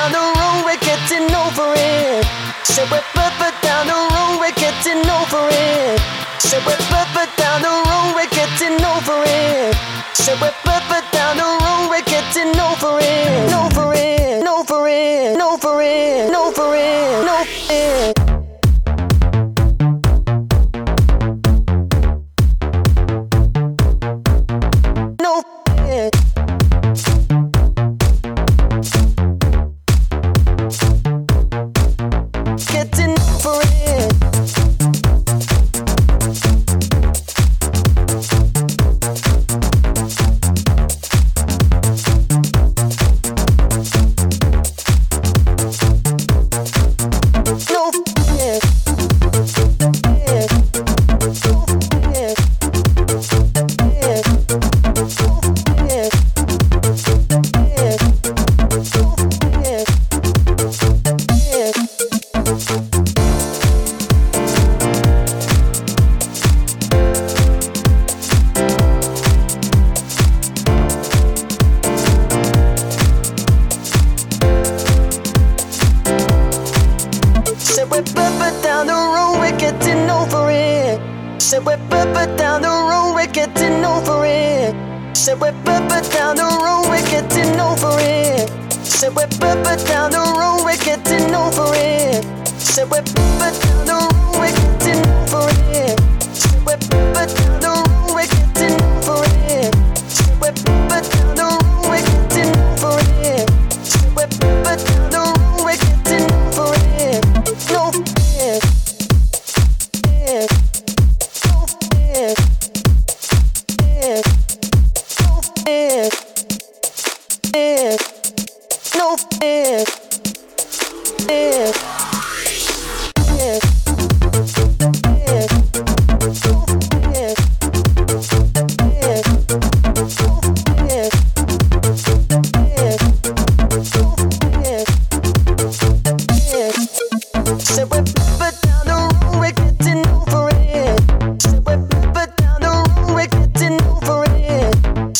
down the road we're getting over it. Said we're but down the road we're getting over it. Said we're but down the road we're getting over it. Said we're but Said we're but down the road, we're getting over it. Said we're but down the road, we're getting over it. Said we're but down the road, no fear. fear.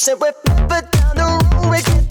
Said we're down the road, we're